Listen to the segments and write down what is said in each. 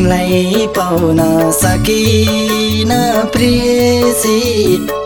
तिमीलाई पाउन सकिन प्रियसी।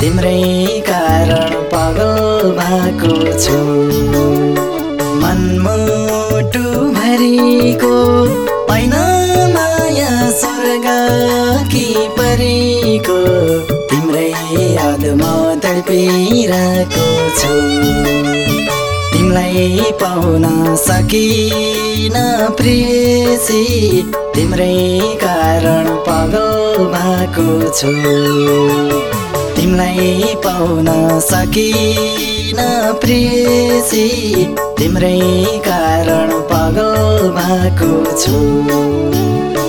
तिम्रै कारण पागल भएको छु। मनमुटु भरिको ऐन माया स्वर्ग कि परेको। तिम्रै यादमा तडपिरहेको छु। तिमीलाई पाउन सकिन प्रियसी तिम्रै कारण पागल भएको छु। तिमीलाई पाउन सकिन प्रियसी तिम्रै कारण पागल भएको छु।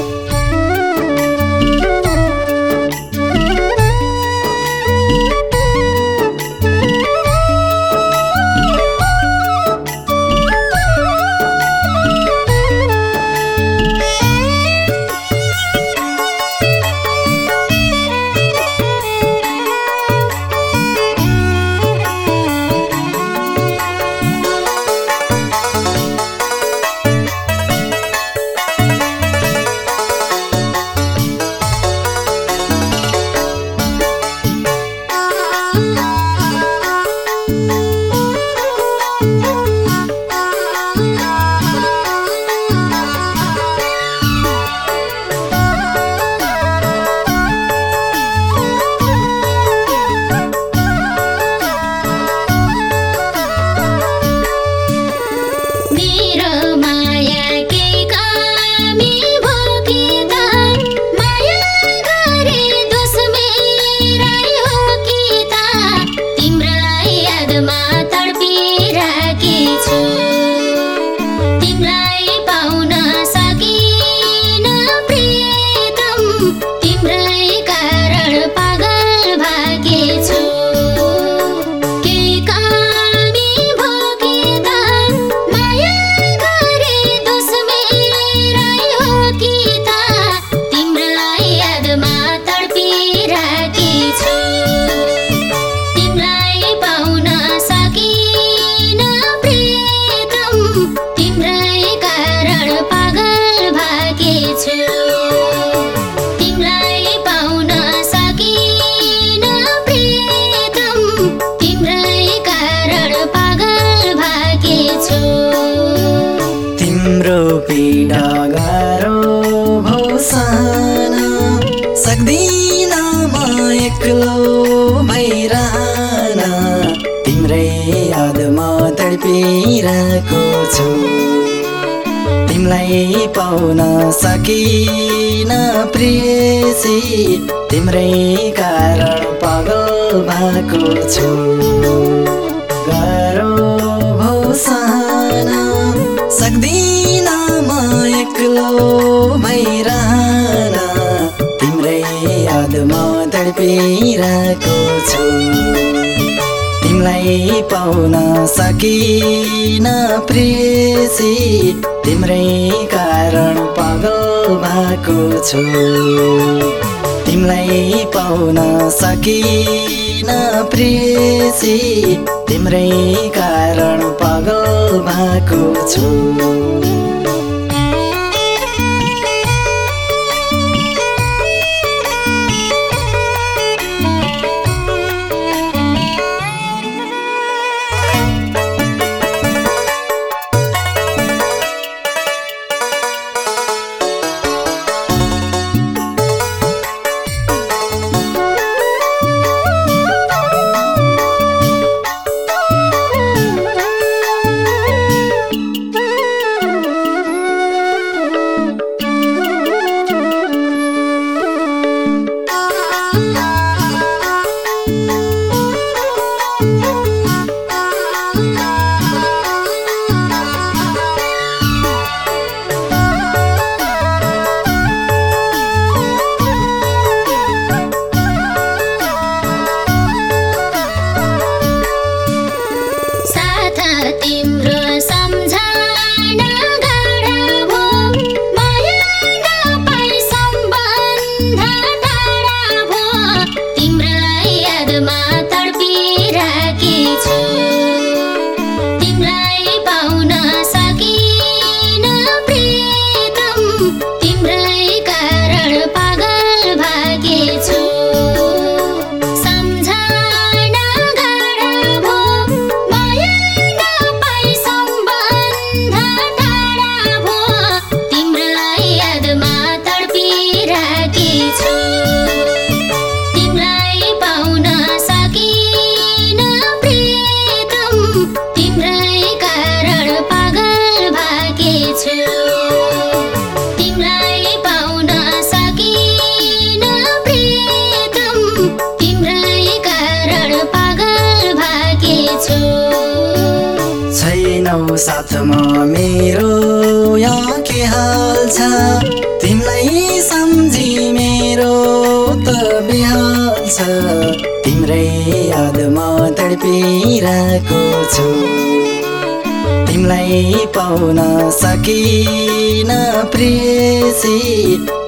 तिम्रै कारण पागल भागेछु। तिमीलाई पाउन सकिन प्रियतम। तिम्रै कारण पागल भागेछु। तिम्रो पीडा तिमीलाई पाउन सकिन प्रियसी तिम्रै कारण पागल भएको छु। गाह्रो भौसान सक्दिन म एक्लो भइरहन तिम्रै यादमा तडपिरहेको छु। तिमीलाई पाउन सकिन प्रियसी तिम्रै कारण पागल भएको छु। तिमीलाई पाउन सकिन प्रियसी तिम्रै कारण पागल भएको छु। साथमा मेरो यहाँ के हाल छ। तिमीलाई सम्झी मेरो त बिहाल छ। तिम्रै यादमा तडपिरहेको छु। तिमीलाई पाउन सकिन प्रेसी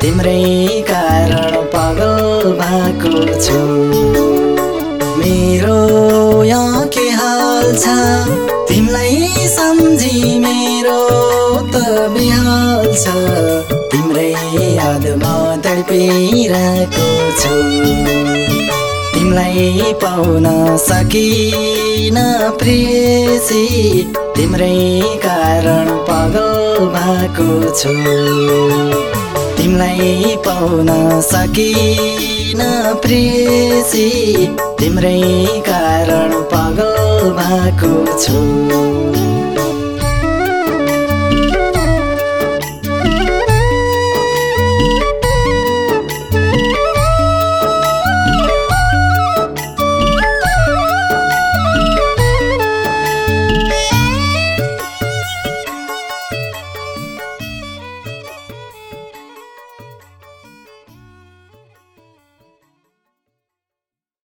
तिम्रै कारण पागल भएको छु। मेरो यहाँ के हाल छ? तिमीलाई सम्झी मेरो त बिहाल छ। तिम्रै यादमा तडपिरहेको छु। तिमीलाई पाउन सकिन प्रेसी। तिम्रै कारण पागल भएको छु। तिमीलाई पाउन सकिन प्रेसी। तिम्रै कारण पागल भएको छु।